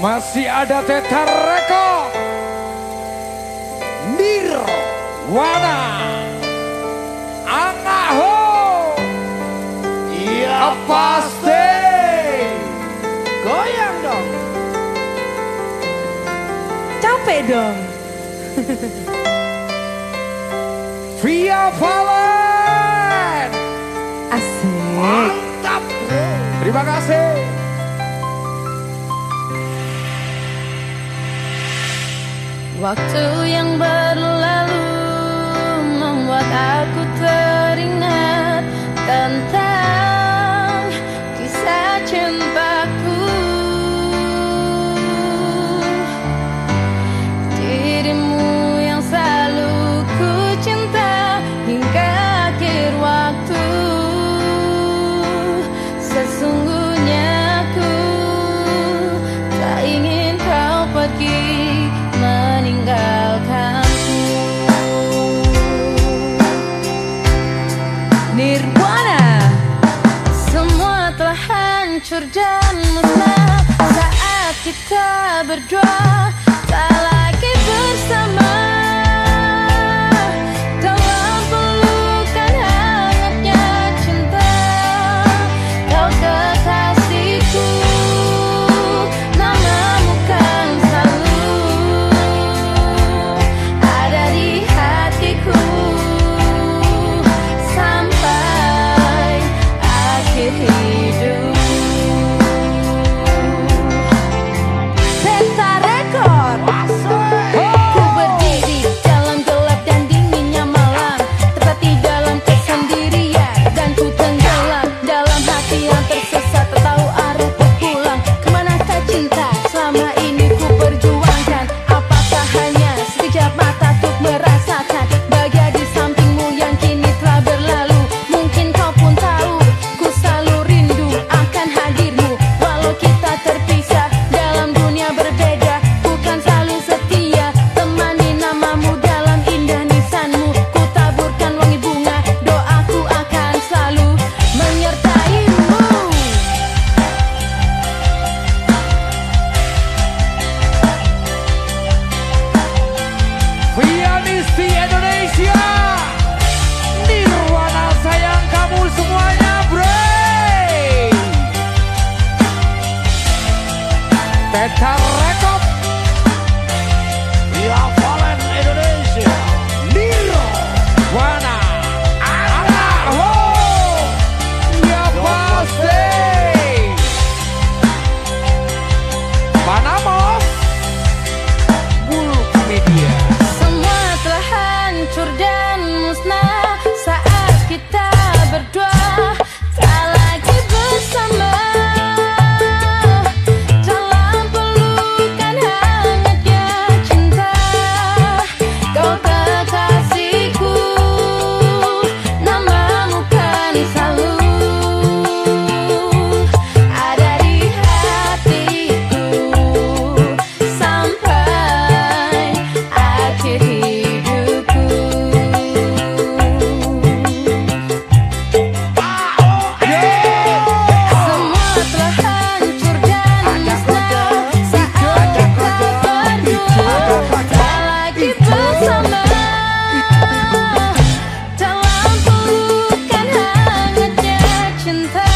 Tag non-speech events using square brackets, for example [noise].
Masih ada Teta rekor Nirwana. Anaho Iya pasti. Goyang dong. Capek dong. [laughs] Via Valen. Asik. Mantap. Terima kasih. Waktu yang berlalu membuat aku teringat tentang kisah cintaku. Dirimu yang selalu ku cinta hingga akhir waktu. Sesungguhnya ku tak ingin kau pergi. hancur dan musnah saat kita berdua. Tak lagi bersama. and thirty.